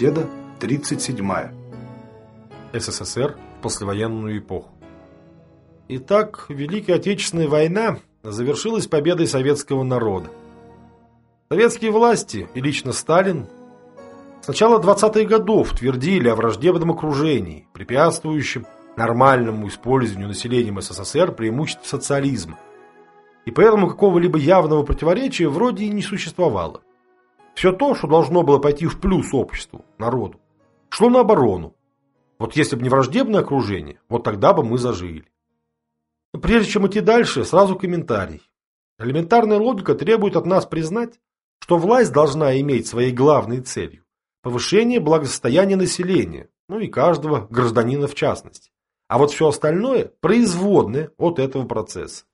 Беседа 37. СССР в послевоенную эпоху. Итак, Великая Отечественная война завершилась победой советского народа. Советские власти и лично Сталин с начала 20-х годов твердили о враждебном окружении, препятствующем нормальному использованию населением СССР преимуществ социализма. И поэтому какого-либо явного противоречия вроде и не существовало. Все то, что должно было пойти в плюс обществу, народу, шло на оборону. Вот если бы не враждебное окружение, вот тогда бы мы зажили. Но прежде чем идти дальше, сразу комментарий. Элементарная логика требует от нас признать, что власть должна иметь своей главной целью повышение благосостояния населения, ну и каждого гражданина в частности. А вот все остальное – производное от этого процесса.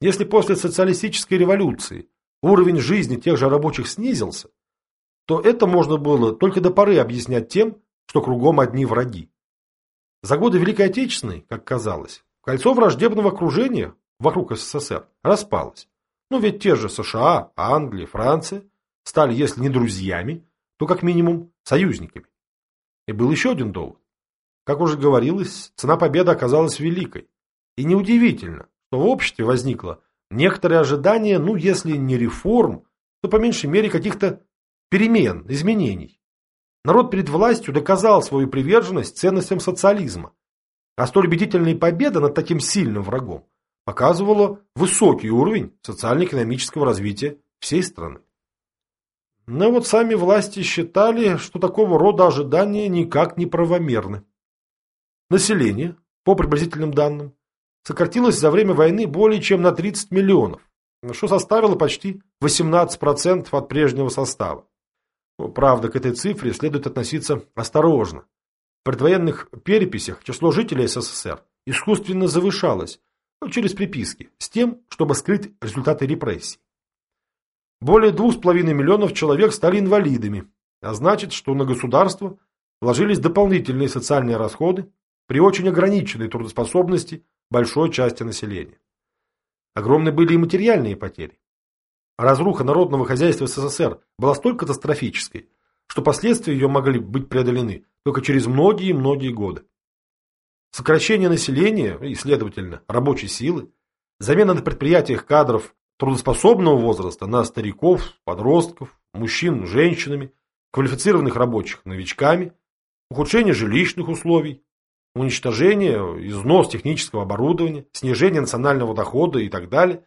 Если после социалистической революции уровень жизни тех же рабочих снизился, то это можно было только до поры объяснять тем, что кругом одни враги. За годы Великой Отечественной, как казалось, кольцо враждебного окружения вокруг СССР распалось. Ну ведь те же США, Англия, Франция стали, если не друзьями, то как минимум союзниками. И был еще один довод. Как уже говорилось, цена победы оказалась великой. И неудивительно, что в обществе возникло некоторые ожидания, ну, если не реформ, то по меньшей мере каких-то перемен, изменений. Народ перед властью доказал свою приверженность ценностям социализма, а столь убедительная победа над таким сильным врагом показывала высокий уровень социально-экономического развития всей страны. Но вот сами власти считали, что такого рода ожидания никак не правомерны. Население, по приблизительным данным, сократилось за время войны более чем на 30 миллионов, что составило почти 18% от прежнего состава. Правда, к этой цифре следует относиться осторожно. В предвоенных переписях число жителей СССР искусственно завышалось, ну, через приписки, с тем, чтобы скрыть результаты репрессий. Более 2,5 миллионов человек стали инвалидами, а значит, что на государство вложились дополнительные социальные расходы при очень ограниченной трудоспособности большой части населения. Огромны были и материальные потери. Разруха народного хозяйства СССР была столь катастрофической, что последствия ее могли быть преодолены только через многие-многие годы. Сокращение населения и, следовательно, рабочей силы, замена на предприятиях кадров трудоспособного возраста на стариков, подростков, мужчин женщинами, квалифицированных рабочих новичками, ухудшение жилищных условий, уничтожение, износ технического оборудования, снижение национального дохода и так далее.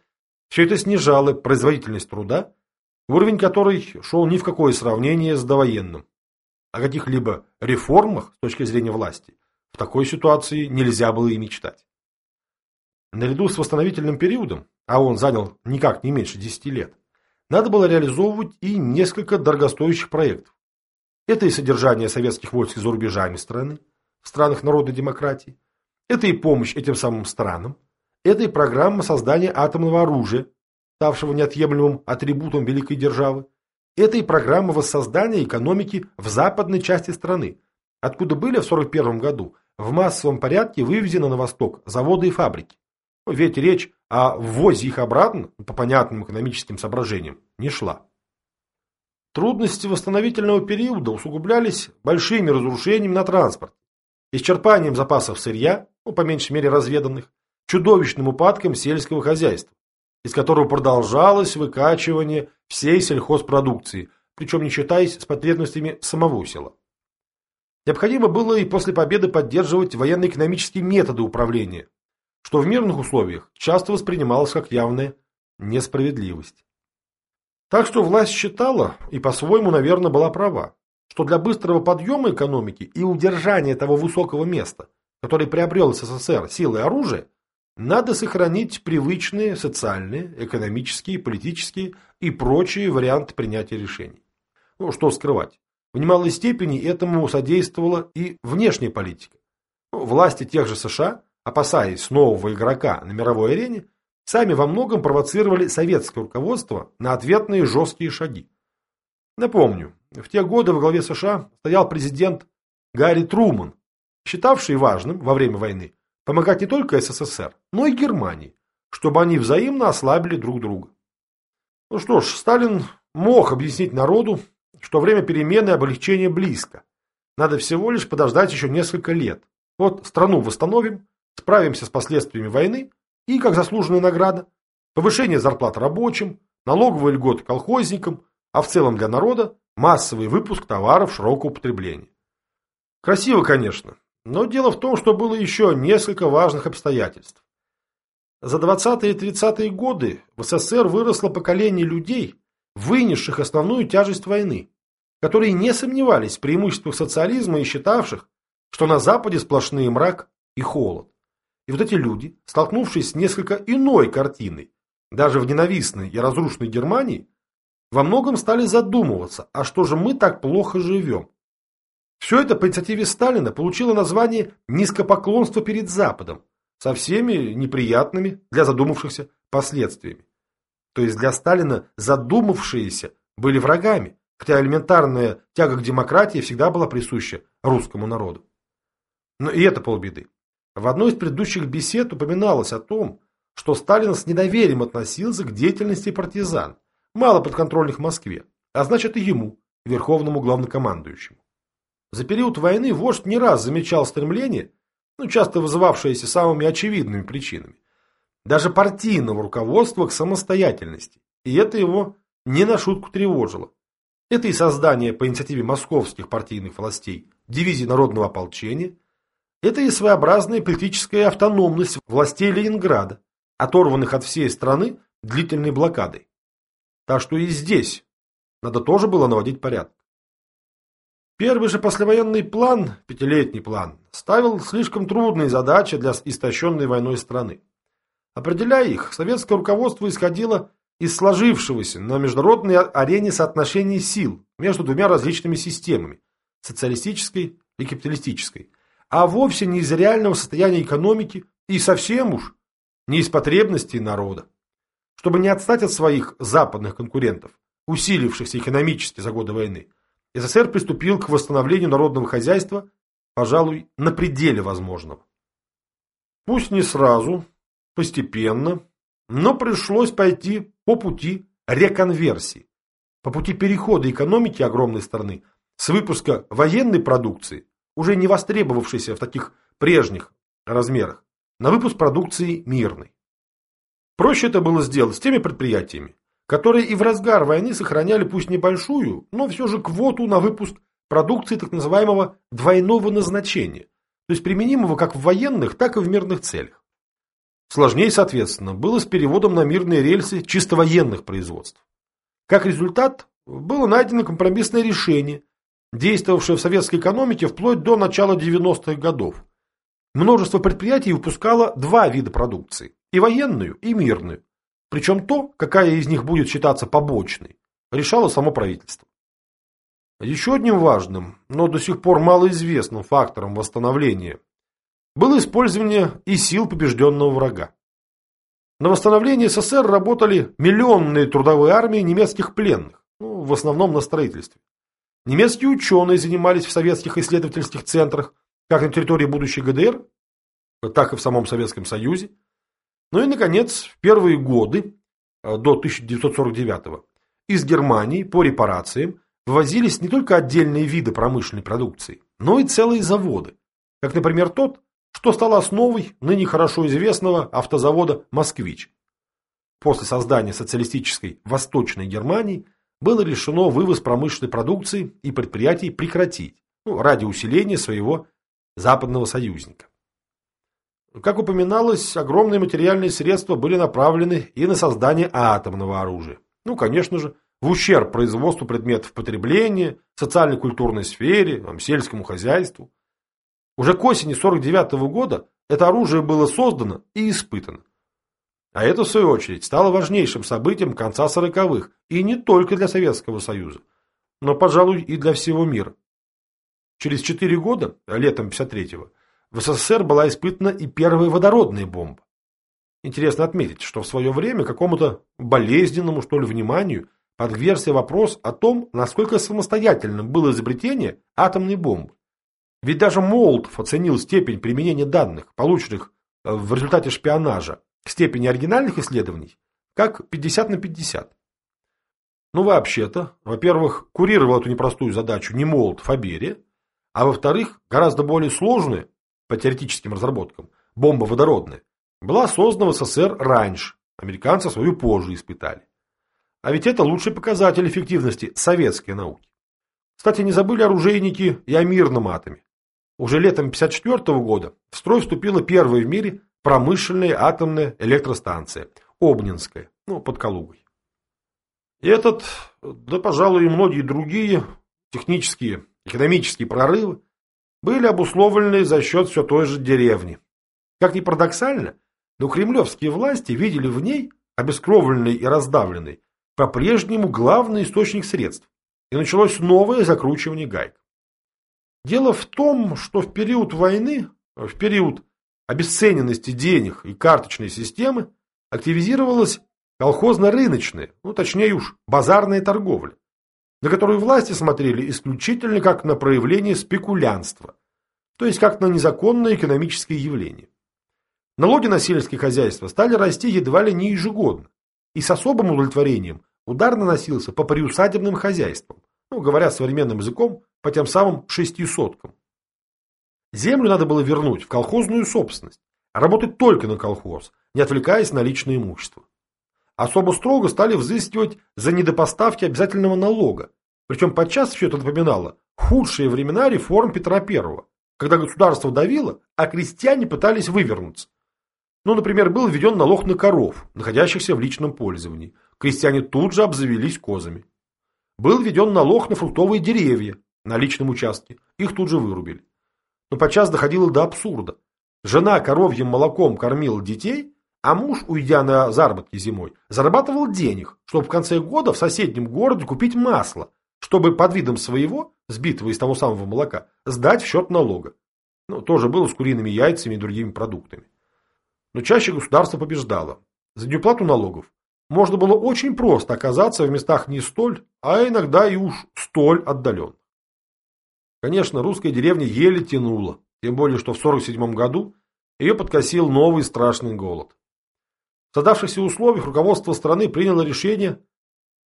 Все это снижало производительность труда, уровень которой шел ни в какое сравнение с довоенным. О каких-либо реформах с точки зрения власти в такой ситуации нельзя было и мечтать. Наряду с восстановительным периодом, а он занял никак не меньше 10 лет, надо было реализовывать и несколько дорогостоящих проектов. Это и содержание советских войск за рубежами страны, в странах народной демократии. Это и помощь этим самым странам. Это и программа создания атомного оружия, ставшего неотъемлемым атрибутом великой державы. Это и программа воссоздания экономики в западной части страны, откуда были в 1941 году в массовом порядке вывезены на восток заводы и фабрики. Ведь речь о ввозе их обратно, по понятным экономическим соображениям, не шла. Трудности восстановительного периода усугублялись большими разрушениями на транспорт, исчерпанием запасов сырья, ну, по меньшей мере разведанных, чудовищным упадком сельского хозяйства, из которого продолжалось выкачивание всей сельхозпродукции, причем не считаясь с потребностями самого села. Необходимо было и после победы поддерживать военно-экономические методы управления, что в мирных условиях часто воспринималось как явная несправедливость. Так что власть считала, и по-своему, наверное, была права, что для быстрого подъема экономики и удержания того высокого места, который приобрел СССР силой и оружие, надо сохранить привычные социальные, экономические, политические и прочие варианты принятия решений. Ну, что скрывать. В немалой степени этому содействовала и внешняя политика. Ну, власти тех же США, опасаясь нового игрока на мировой арене, сами во многом провоцировали советское руководство на ответные жесткие шаги. Напомню, в те годы во главе США стоял президент Гарри Труман, считавший важным во время войны помогать не только СССР, но и Германии, чтобы они взаимно ослабили друг друга. Ну что ж, Сталин мог объяснить народу, что время перемены и облегчения близко. Надо всего лишь подождать еще несколько лет. Вот страну восстановим, справимся с последствиями войны и, как заслуженная награда, повышение зарплат рабочим, налоговые льготы колхозникам, а в целом для народа массовый выпуск товаров широкого употребления. Красиво, конечно, но дело в том, что было еще несколько важных обстоятельств. За 20-е и 30-е годы в СССР выросло поколение людей, вынесших основную тяжесть войны, которые не сомневались в преимуществах социализма и считавших, что на Западе сплошные мрак и холод. И вот эти люди, столкнувшись с несколько иной картиной, даже в ненавистной и разрушенной Германии, во многом стали задумываться, а что же мы так плохо живем? Все это по инициативе Сталина получило название «низкопоклонство перед Западом» со всеми неприятными для задумавшихся последствиями. То есть для Сталина задумавшиеся были врагами, хотя элементарная тяга к демократии всегда была присуща русскому народу. Но и это полбеды. В одной из предыдущих бесед упоминалось о том, что Сталин с недоверием относился к деятельности партизан, мало подконтрольных Москве, а значит и ему, верховному главнокомандующему. За период войны вождь не раз замечал стремление, ну, часто вызывавшееся самыми очевидными причинами, даже партийного руководства к самостоятельности, и это его не на шутку тревожило. Это и создание по инициативе московских партийных властей дивизии народного ополчения, это и своеобразная политическая автономность властей Ленинграда, оторванных от всей страны длительной блокадой. Так что и здесь надо тоже было наводить порядок. Первый же послевоенный план, пятилетний план, ставил слишком трудные задачи для истощенной войной страны. Определяя их, советское руководство исходило из сложившегося на международной арене соотношений сил между двумя различными системами – социалистической и капиталистической, а вовсе не из реального состояния экономики и совсем уж не из потребностей народа. Чтобы не отстать от своих западных конкурентов, усилившихся экономически за годы войны, СССР приступил к восстановлению народного хозяйства, пожалуй, на пределе возможного. Пусть не сразу, постепенно, но пришлось пойти по пути реконверсии, по пути перехода экономики огромной страны с выпуска военной продукции, уже не востребовавшейся в таких прежних размерах, на выпуск продукции мирной. Проще это было сделать с теми предприятиями, которые и в разгар войны сохраняли пусть небольшую, но все же квоту на выпуск продукции так называемого двойного назначения, то есть применимого как в военных, так и в мирных целях. Сложнее, соответственно, было с переводом на мирные рельсы чисто военных производств. Как результат, было найдено компромиссное решение, действовавшее в советской экономике вплоть до начала 90-х годов. Множество предприятий выпускало два вида продукции и военную, и мирную. Причем то, какая из них будет считаться побочной, решало само правительство. Еще одним важным, но до сих пор малоизвестным фактором восстановления было использование и сил побежденного врага. На восстановление СССР работали миллионные трудовые армии немецких пленных, ну, в основном на строительстве. Немецкие ученые занимались в советских исследовательских центрах, как на территории будущей ГДР, так и в самом Советском Союзе, ну и, наконец, в первые годы, э, до 1949 из Германии по репарациям вывозились не только отдельные виды промышленной продукции, но и целые заводы, как, например, тот, что стал основой ныне хорошо известного автозавода «Москвич». После создания социалистической Восточной Германии было решено вывоз промышленной продукции и предприятий прекратить ну, ради усиления своего западного союзника. Как упоминалось, огромные материальные средства были направлены и на создание атомного оружия. Ну, конечно же, в ущерб производству предметов потребления, социально-культурной сфере, сельскому хозяйству. Уже к осени 49 -го года это оружие было создано и испытано. А это, в свою очередь, стало важнейшим событием конца 40-х, и не только для Советского Союза, но, пожалуй, и для всего мира. Через 4 года, летом 53-го, в СССР была испытана и первая водородная бомба. Интересно отметить, что в свое время какому-то болезненному, что ли, вниманию подвергся вопрос о том, насколько самостоятельным было изобретение атомной бомбы. Ведь даже Молотов оценил степень применения данных, полученных э, в результате шпионажа, к степени оригинальных исследований, как 50 на 50. Ну, вообще-то, во-первых, курировал эту непростую задачу не Молотов, а Берия, а во-вторых, гораздо более сложная, по теоретическим разработкам, бомба водородная, была создана в СССР раньше, американцы свою позже испытали. А ведь это лучший показатель эффективности советской науки. Кстати, не забыли оружейники и о мирном атоме. Уже летом 1954 года в строй вступила первая в мире промышленная атомная электростанция Обнинская, ну, под Калугой. И этот, да, пожалуй, и многие другие технические, экономические прорывы были обусловлены за счет все той же деревни. Как ни парадоксально, но кремлевские власти видели в ней, обескровленной и раздавленной, по-прежнему главный источник средств, и началось новое закручивание гаек. Дело в том, что в период войны, в период обесцененности денег и карточной системы активизировалась колхозно-рыночная, ну точнее уж базарная торговля, на которую власти смотрели исключительно как на проявление спекулянства, то есть как на незаконное экономическое явление. Налоги на сельские хозяйства стали расти едва ли не ежегодно, и с особым удовлетворением удар наносился по приусадебным хозяйствам, ну, говоря современным языком, по тем самым шести соткам. Землю надо было вернуть в колхозную собственность, работать только на колхоз, не отвлекаясь на личное имущество. Особо строго стали взыскивать за недопоставки обязательного налога, причем подчас все это напоминало худшие времена реформ Петра I, когда государство давило, а крестьяне пытались вывернуться. Ну, например, был введен налог на коров, находящихся в личном пользовании. Крестьяне тут же обзавелись козами. Был введен налог на фруктовые деревья на личном участке. Их тут же вырубили. Но подчас доходило до абсурда. Жена коровьим молоком кормила детей, а муж, уйдя на заработки зимой, зарабатывал денег, чтобы в конце года в соседнем городе купить масло, чтобы под видом своего, сбитого из того самого молока, сдать в счет налога. Ну, тоже было с куриными яйцами и другими продуктами. Но чаще государство побеждало. За неуплату налогов можно было очень просто оказаться в местах не столь, а иногда и уж столь отдаленных. Конечно, русская деревня еле тянула, тем более, что в 1947 году ее подкосил новый страшный голод. В создавшихся условиях руководство страны приняло решение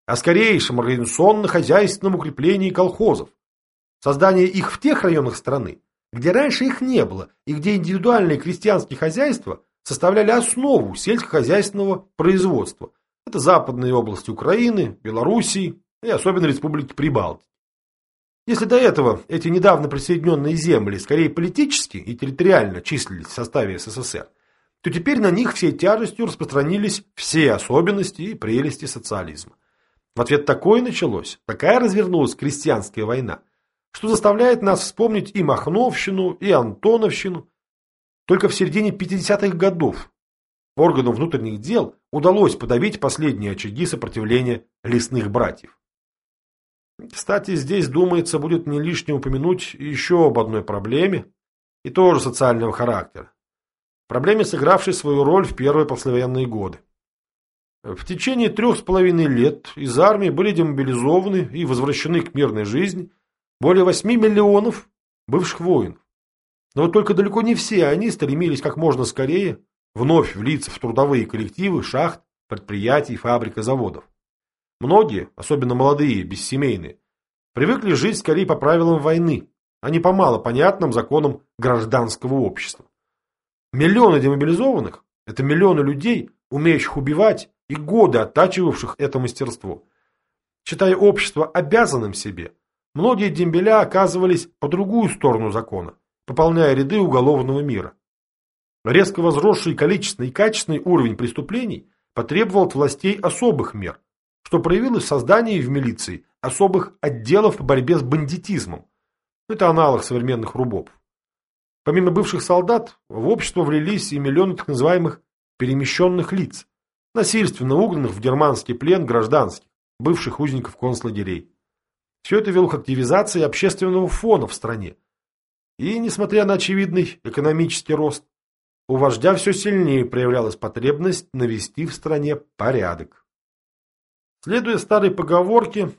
о скорейшем организационно-хозяйственном укреплении колхозов, создание их в тех районах страны, где раньше их не было и где индивидуальные крестьянские хозяйства составляли основу сельскохозяйственного производства. Это западные области Украины, Белоруссии и особенно Республики Прибалтики. Если до этого эти недавно присоединенные земли скорее политически и территориально числились в составе СССР, то теперь на них всей тяжестью распространились все особенности и прелести социализма. В ответ такое началось, такая развернулась крестьянская война, что заставляет нас вспомнить и Махновщину, и Антоновщину. Только в середине 50-х годов органам внутренних дел удалось подавить последние очаги сопротивления лесных братьев. Кстати, здесь, думается, будет не лишним упомянуть еще об одной проблеме, и тоже социального характера. Проблеме, сыгравшей свою роль в первые послевоенные годы. В течение трех с половиной лет из армии были демобилизованы и возвращены к мирной жизни более 8 миллионов бывших воинов. Но вот только далеко не все они стремились как можно скорее вновь влиться в трудовые коллективы шахт, предприятий, фабрик и заводов. Многие, особенно молодые, бессемейные, привыкли жить скорее по правилам войны, а не по мало понятным законам гражданского общества. Миллионы демобилизованных – это миллионы людей, умеющих убивать и годы оттачивавших это мастерство. Считая общество обязанным себе, многие дембеля оказывались по другую сторону закона, пополняя ряды уголовного мира. Резко возросший количественный и качественный уровень преступлений потребовал от властей особых мер, что проявилось в создании в милиции особых отделов по борьбе с бандитизмом. Это аналог современных РУБОП. Помимо бывших солдат, в общество влились и миллионы так называемых перемещенных лиц, насильственно угнанных в германский плен гражданских, бывших узников концлагерей. Все это вело к активизации общественного фона в стране. И, несмотря на очевидный экономический рост, у вождя все сильнее проявлялась потребность навести в стране порядок. Следуя старой поговорке,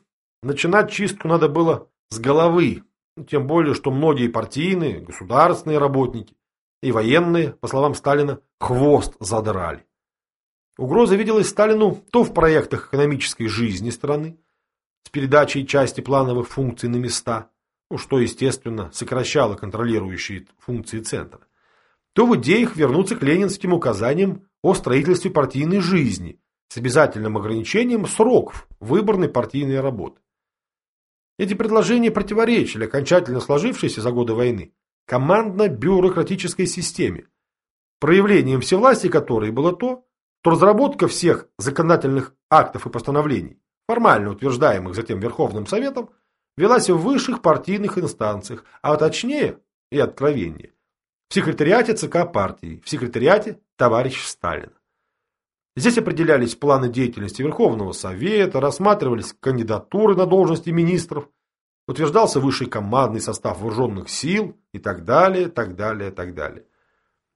начинать чистку надо было с головы, тем более, что многие партийные, государственные работники и военные, по словам Сталина, хвост задрали. Угроза виделась Сталину то в проектах экономической жизни страны, с передачей части плановых функций на места, ну, что, естественно, сокращало контролирующие функции центра, то в идеях вернуться к ленинским указаниям о строительстве партийной жизни с обязательным ограничением сроков выборной партийной работы. Эти предложения противоречили окончательно сложившейся за годы войны командно-бюрократической системе, проявлением всевластия которой было то, что разработка всех законодательных актов и постановлений, формально утверждаемых затем Верховным Советом, велась в высших партийных инстанциях, а точнее и откровеннее, в секретариате ЦК партии, в секретариате товарища Сталина. Здесь определялись планы деятельности Верховного Совета, рассматривались кандидатуры на должности министров, утверждался высший командный состав вооруженных сил и так далее, так далее, так далее.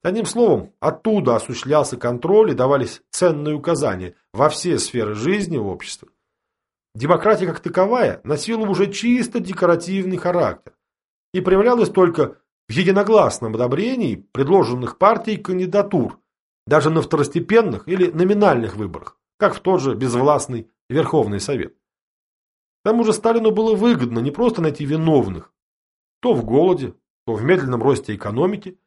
Одним словом, оттуда осуществлялся контроль и давались ценные указания во все сферы жизни общества. Демократия как таковая носила уже чисто декоративный характер и проявлялась только в единогласном одобрении предложенных партий кандидатур, даже на второстепенных или номинальных выборах, как в тот же безвластный Верховный Совет. К тому же Сталину было выгодно не просто найти виновных, то в голоде, то в медленном росте экономики,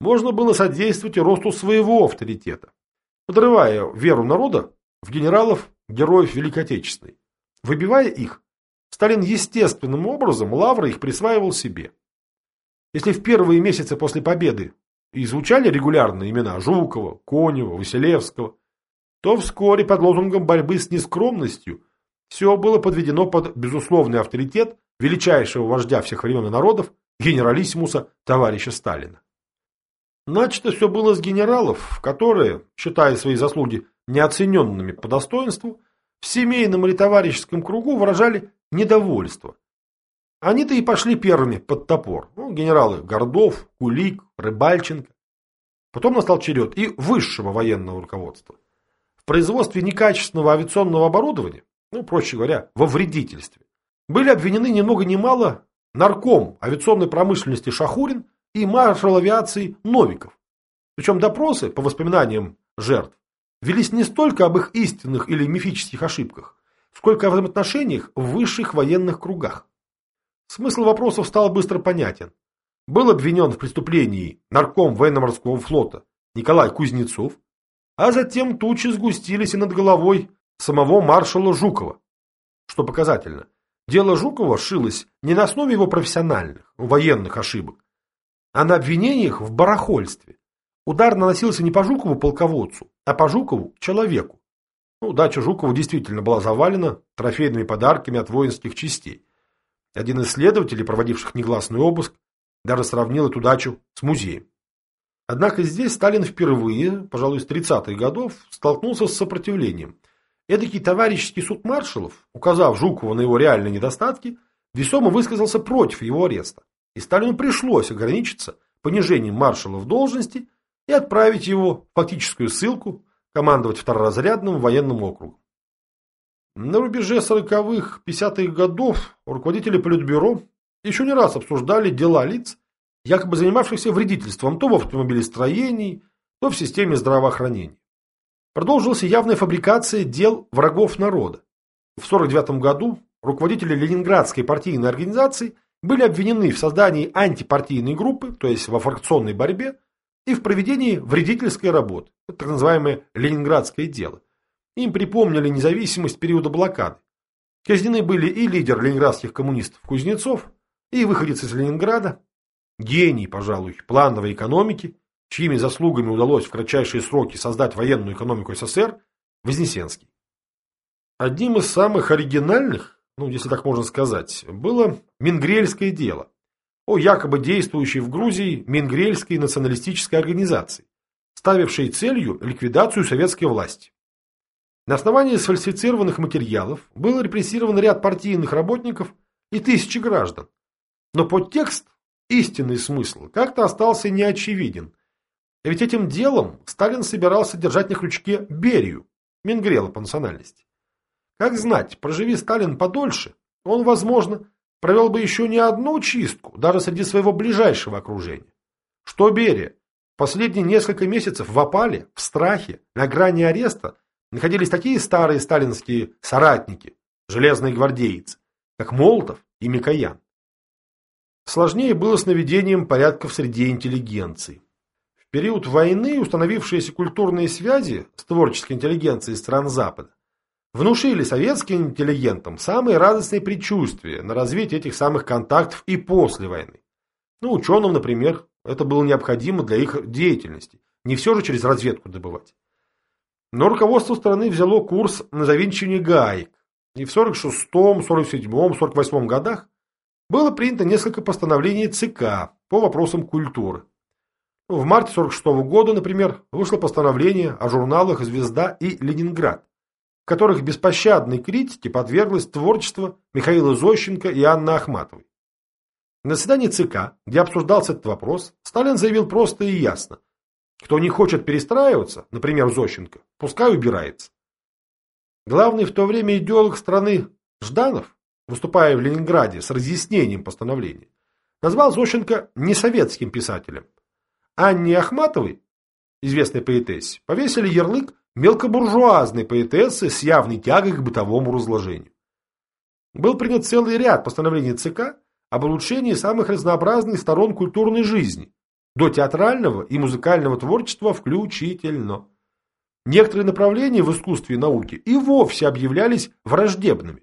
можно было содействовать и росту своего авторитета, подрывая веру народа в генералов, героев Великой Отечественной. Выбивая их, Сталин естественным образом лавры их присваивал себе. Если в первые месяцы после победы и звучали регулярно имена Жукова, Конева, Василевского, то вскоре под лозунгом борьбы с нескромностью все было подведено под безусловный авторитет величайшего вождя всех времен и народов, генералиссимуса товарища Сталина. Начато все было с генералов, которые, считая свои заслуги неоцененными по достоинству, в семейном или товарищеском кругу выражали недовольство. Они-то и пошли первыми под топор. Ну, генералы Гордов, Кулик, Рыбальченко. Потом настал черед и высшего военного руководства. В производстве некачественного авиационного оборудования, ну, проще говоря, во вредительстве, были обвинены ни много ни мало нарком авиационной промышленности Шахурин и маршал авиации Новиков. Причем допросы, по воспоминаниям жертв, велись не столько об их истинных или мифических ошибках, сколько о взаимоотношениях в высших военных кругах. Смысл вопросов стал быстро понятен. Был обвинен в преступлении нарком военно-морского флота Николай Кузнецов, а затем тучи сгустились и над головой самого маршала Жукова. Что показательно, дело Жукова шилось не на основе его профессиональных, военных ошибок, а на обвинениях в барахольстве. Удар наносился не по Жукову полководцу, а по Жукову человеку. Ну, дача Жукова действительно была завалена трофейными подарками от воинских частей. Один из следователей, проводивших негласный обыск, даже сравнил эту дачу с музеем. Однако здесь Сталин впервые, пожалуй, с 30-х годов, столкнулся с сопротивлением. Эдакий товарищеский суд маршалов, указав Жукову на его реальные недостатки, весомо высказался против его ареста и Сталину пришлось ограничиться понижением маршала в должности и отправить его в фактическую ссылку командовать второразрядным военным округом. На рубеже 40-х, 50-х годов руководители Политбюро еще не раз обсуждали дела лиц, якобы занимавшихся вредительством то в автомобилестроении, то в системе здравоохранения. Продолжилась явная фабрикация дел врагов народа. В 1949 году руководители Ленинградской партийной организации – были обвинены в создании антипартийной группы, то есть во фракционной борьбе, и в проведении вредительской работы, так называемое ленинградское дело. Им припомнили независимость периода блокады. Казнены были и лидер ленинградских коммунистов Кузнецов, и выходец из Ленинграда, гений, пожалуй, плановой экономики, чьими заслугами удалось в кратчайшие сроки создать военную экономику СССР, Вознесенский. Одним из самых оригинальных ну, если так можно сказать, было Мингрельское дело о якобы действующей в Грузии Мингрельской националистической организации, ставившей целью ликвидацию советской власти. На основании сфальсифицированных материалов был репрессирован ряд партийных работников и тысячи граждан. Но подтекст, истинный смысл, как-то остался неочевиден. Ведь этим делом Сталин собирался держать на крючке Берию, Мингрела по национальности. Как знать, проживи Сталин подольше, он, возможно, провел бы еще не одну чистку, даже среди своего ближайшего окружения. Что Берия? Последние несколько месяцев в опале, в страхе, на грани ареста находились такие старые сталинские соратники, железные гвардейцы, как Молотов и Микоян. Сложнее было с наведением порядка в среде интеллигенции. В период войны установившиеся культурные связи с творческой интеллигенцией стран Запада внушили советским интеллигентам самые радостные предчувствия на развитие этих самых контактов и после войны. Ну, ученым, например, это было необходимо для их деятельности. Не все же через разведку добывать. Но руководство страны взяло курс на завинчивание гаек. И в 46-м, 47-м, 48-м годах было принято несколько постановлений ЦК по вопросам культуры. В марте 46 -го года, например, вышло постановление о журналах «Звезда» и «Ленинград», в которых беспощадной критике подверглось творчество Михаила Зощенко и Анны Ахматовой. На заседании ЦК, где обсуждался этот вопрос, Сталин заявил просто и ясно. Кто не хочет перестраиваться, например, Зощенко, пускай убирается. Главный в то время идеолог страны Жданов, выступая в Ленинграде с разъяснением постановления, назвал Зощенко несоветским писателем. Анне Ахматовой, известной поэтессе, повесили ярлык мелкобуржуазной поэтессы с явной тягой к бытовому разложению. Был принят целый ряд постановлений ЦК об улучшении самых разнообразных сторон культурной жизни, до театрального и музыкального творчества включительно. Некоторые направления в искусстве и науке и вовсе объявлялись враждебными.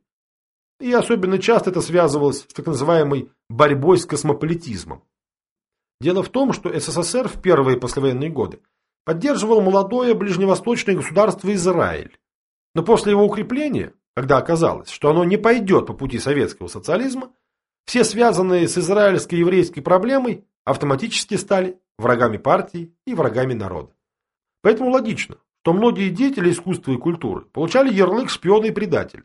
И особенно часто это связывалось с так называемой борьбой с космополитизмом. Дело в том, что СССР в первые послевоенные годы поддерживал молодое ближневосточное государство Израиль. Но после его укрепления, когда оказалось, что оно не пойдет по пути советского социализма, все связанные с израильско-еврейской проблемой автоматически стали врагами партии и врагами народа. Поэтому логично, что многие деятели искусства и культуры получали ярлык шпиона и предатель.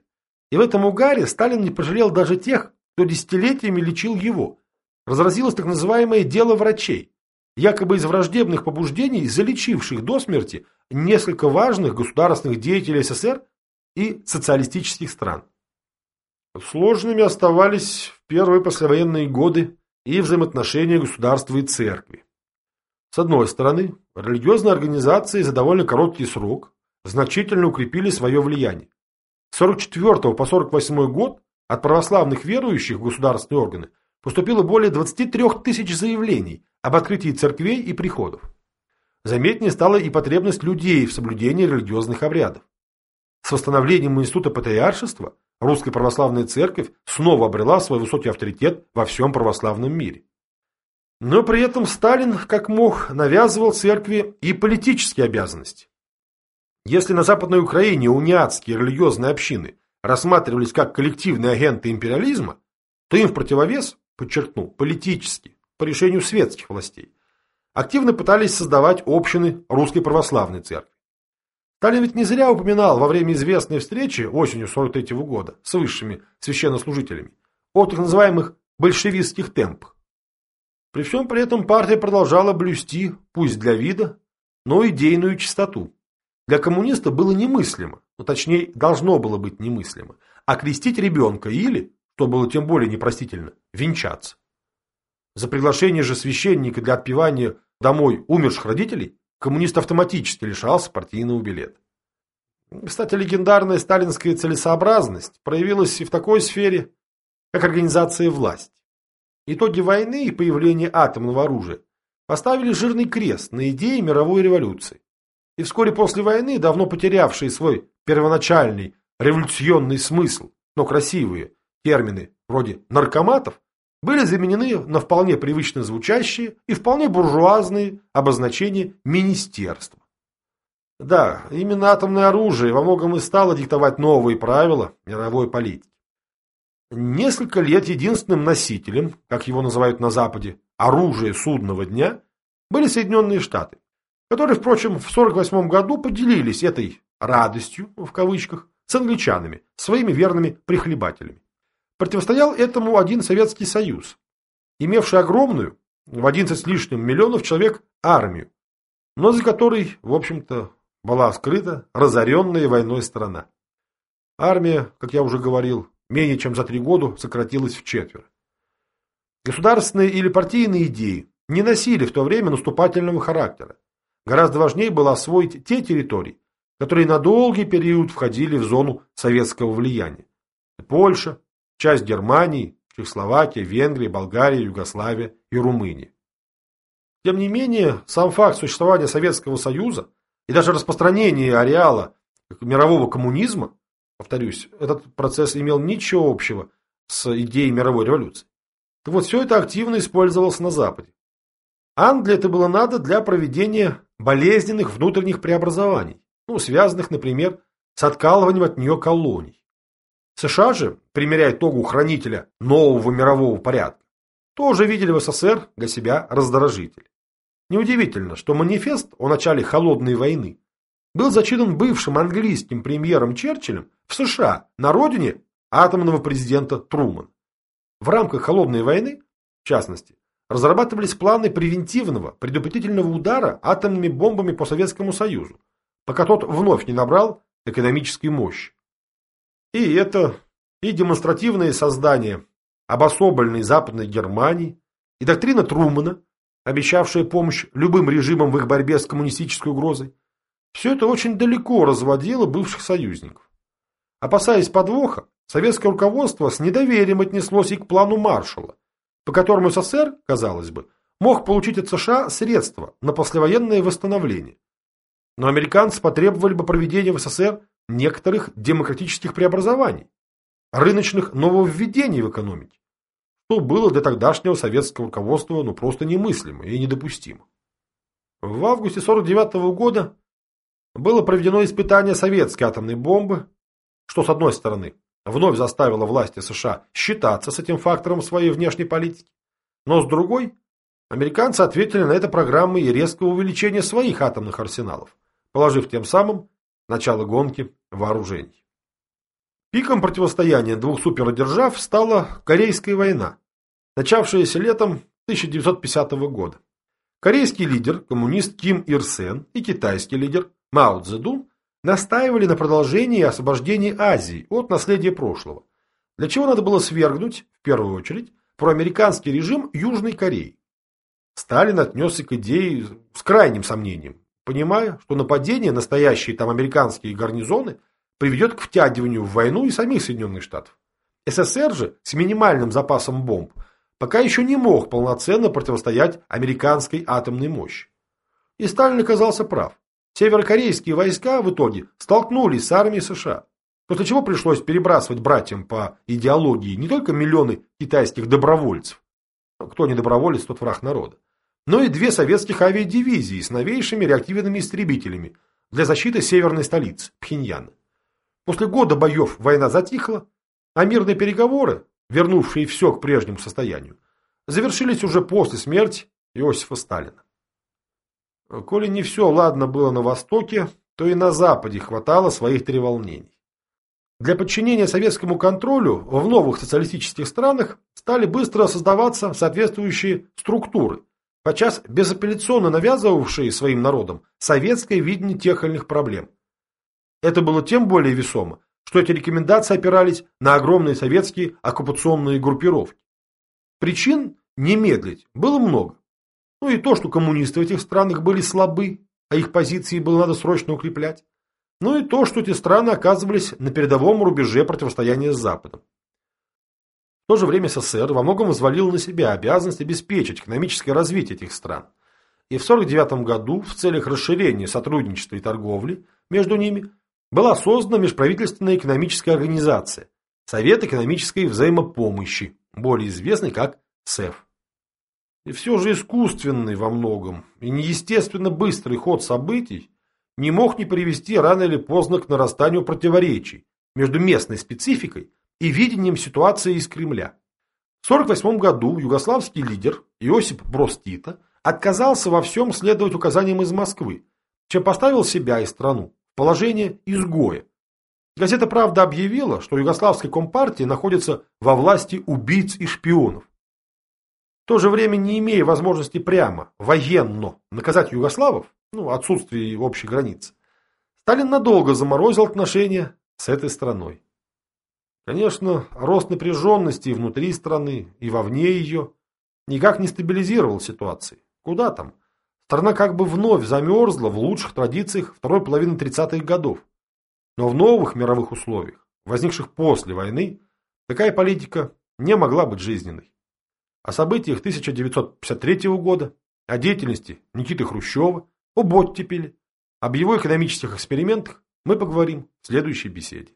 И в этом угаре Сталин не пожалел даже тех, кто десятилетиями лечил его. Разразилось так называемое «дело врачей», якобы из враждебных побуждений, залечивших до смерти несколько важных государственных деятелей СССР и социалистических стран. Сложными оставались в первые послевоенные годы и взаимоотношения государства и церкви. С одной стороны, религиозные организации за довольно короткий срок значительно укрепили свое влияние. С 44 по 48 год от православных верующих в государственные органы поступило более 23 тысяч заявлений об открытии церквей и приходов. Заметнее стала и потребность людей в соблюдении религиозных обрядов. С восстановлением института патриаршества Русская православная церковь снова обрела свой высокий авторитет во всем православном мире. Но при этом Сталин, как мог, навязывал церкви и политические обязанности. Если на Западной Украине униатские религиозные общины рассматривались как коллективные агенты империализма, то им в противовес, подчеркну, политически, по решению светских властей, активно пытались создавать общины Русской Православной Церкви. Сталин ведь не зря упоминал во время известной встречи осенью 43 -го года с высшими священнослужителями о так называемых большевистских темпах. При всем при этом партия продолжала блюсти, пусть для вида, но идейную чистоту. Для коммуниста было немыслимо, ну точнее должно было быть немыслимо, окрестить ребенка или, что было тем более непростительно, венчаться. За приглашение же священника для отпевания домой умерших родителей коммунист автоматически лишался партийного билета. Кстати, легендарная сталинская целесообразность проявилась и в такой сфере, как организация власти. Итоги войны и появление атомного оружия поставили жирный крест на идее мировой революции. И вскоре после войны, давно потерявшие свой первоначальный революционный смысл, но красивые термины вроде наркоматов, были заменены на вполне привычно звучащие и вполне буржуазные обозначения министерства. Да, именно атомное оружие во многом и стало диктовать новые правила мировой политики. Несколько лет единственным носителем, как его называют на Западе, оружия судного дня, были Соединенные Штаты, которые, впрочем, в 1948 году поделились этой «радостью» в кавычках с англичанами, своими верными прихлебателями. Противостоял этому один Советский Союз, имевший огромную, в 11 с лишним миллионов человек, армию, но за которой, в общем-то, была скрыта разоренная войной страна. Армия, как я уже говорил, менее чем за три года сократилась в четверо. Государственные или партийные идеи не носили в то время наступательного характера. Гораздо важнее было освоить те территории, которые на долгий период входили в зону советского влияния. Польша, часть Германии, Чехословакия, Венгрия, Болгария, Югославия и Румыния. Тем не менее, сам факт существования Советского Союза и даже распространение ареала мирового коммунизма, повторюсь, этот процесс имел ничего общего с идеей мировой революции. Так вот, все это активно использовалось на Западе. Англии это было надо для проведения болезненных внутренних преобразований, ну, связанных, например, с откалыванием от нее колоний. США же, примеряя тогу хранителя нового мирового порядка, тоже видели в СССР для себя раздражитель. Неудивительно, что манифест о начале холодной войны был зачитан бывшим английским премьером Черчиллем в США на родине атомного президента Трумана. В рамках холодной войны, в частности, разрабатывались планы превентивного, предупредительного удара атомными бомбами по Советскому Союзу, пока тот вновь не набрал экономической мощи. И это, и демонстративное создание обособленной Западной Германии, и доктрина Трумана, обещавшая помощь любым режимам в их борьбе с коммунистической угрозой, все это очень далеко разводило бывших союзников. Опасаясь подвоха, советское руководство с недоверием отнеслось и к плану Маршалла, по которому СССР, казалось бы, мог получить от США средства на послевоенное восстановление. Но американцы потребовали бы проведения в СССР некоторых демократических преобразований, рыночных нововведений в экономике, что было для тогдашнего советского руководства ну просто немыслимо и недопустимо. В августе 1949 года было проведено испытание советской атомной бомбы, что, с одной стороны, вновь заставило власти США считаться с этим фактором своей внешней политики, но с другой, американцы ответили на это программой резкого увеличения своих атомных арсеналов, положив тем самым начало гонки вооружений. Пиком противостояния двух супердержав стала Корейская война, начавшаяся летом 1950 года. Корейский лидер, коммунист Ким Ир Сен и китайский лидер Мао Цзэдун настаивали на продолжении и освобождении Азии от наследия прошлого, для чего надо было свергнуть, в первую очередь, проамериканский режим Южной Кореи. Сталин отнесся к идее с крайним сомнением, понимая, что нападение на стоящие там американские гарнизоны приведет к втягиванию в войну и самих Соединенных Штатов. СССР же с минимальным запасом бомб пока еще не мог полноценно противостоять американской атомной мощи. И Сталин оказался прав. Северокорейские войска в итоге столкнулись с армией США, после чего пришлось перебрасывать братьям по идеологии не только миллионы китайских добровольцев, кто не доброволец, тот враг народа, но и две советских авиадивизии с новейшими реактивными истребителями для защиты северной столицы, Пхеньяна. После года боев война затихла, а мирные переговоры, вернувшие все к прежнему состоянию, завершились уже после смерти Иосифа Сталина. Коли не все ладно было на Востоке, то и на Западе хватало своих треволнений. Для подчинения советскому контролю в новых социалистических странах стали быстро создаваться соответствующие структуры, подчас безапелляционно навязывавшие своим народам советское видение тех или иных проблем. Это было тем более весомо, что эти рекомендации опирались на огромные советские оккупационные группировки. Причин не медлить было много. Ну и то, что коммунисты в этих странах были слабы, а их позиции было надо срочно укреплять. Ну и то, что эти страны оказывались на передовом рубеже противостояния с Западом. То же время СССР во многом взвалил на себя обязанность обеспечить экономическое развитие этих стран. И в 1949 году в целях расширения сотрудничества и торговли между ними была создана межправительственная экономическая организация Совет экономической взаимопомощи, более известный как СЭФ. И все же искусственный во многом и неестественно быстрый ход событий не мог не привести рано или поздно к нарастанию противоречий между местной спецификой и видением ситуации из Кремля. В 1948 году югославский лидер Иосип Брос Тита отказался во всем следовать указаниям из Москвы, чем поставил себя и страну в положение изгоя. Газета «Правда» объявила, что югославская компартия находится во власти убийц и шпионов. В то же время, не имея возможности прямо, военно, наказать югославов, ну, отсутствие общей границы, Сталин надолго заморозил отношения с этой страной. Конечно, рост напряженности внутри страны, и вовне ее никак не стабилизировал ситуации. Куда там? Страна как бы вновь замерзла в лучших традициях второй половины 30-х годов. Но в новых мировых условиях, возникших после войны, Такая политика не могла быть жизненной. О событиях 1953 года, о деятельности Никиты Хрущева, об оттепели, об его экономических экспериментах мы поговорим в следующей беседе.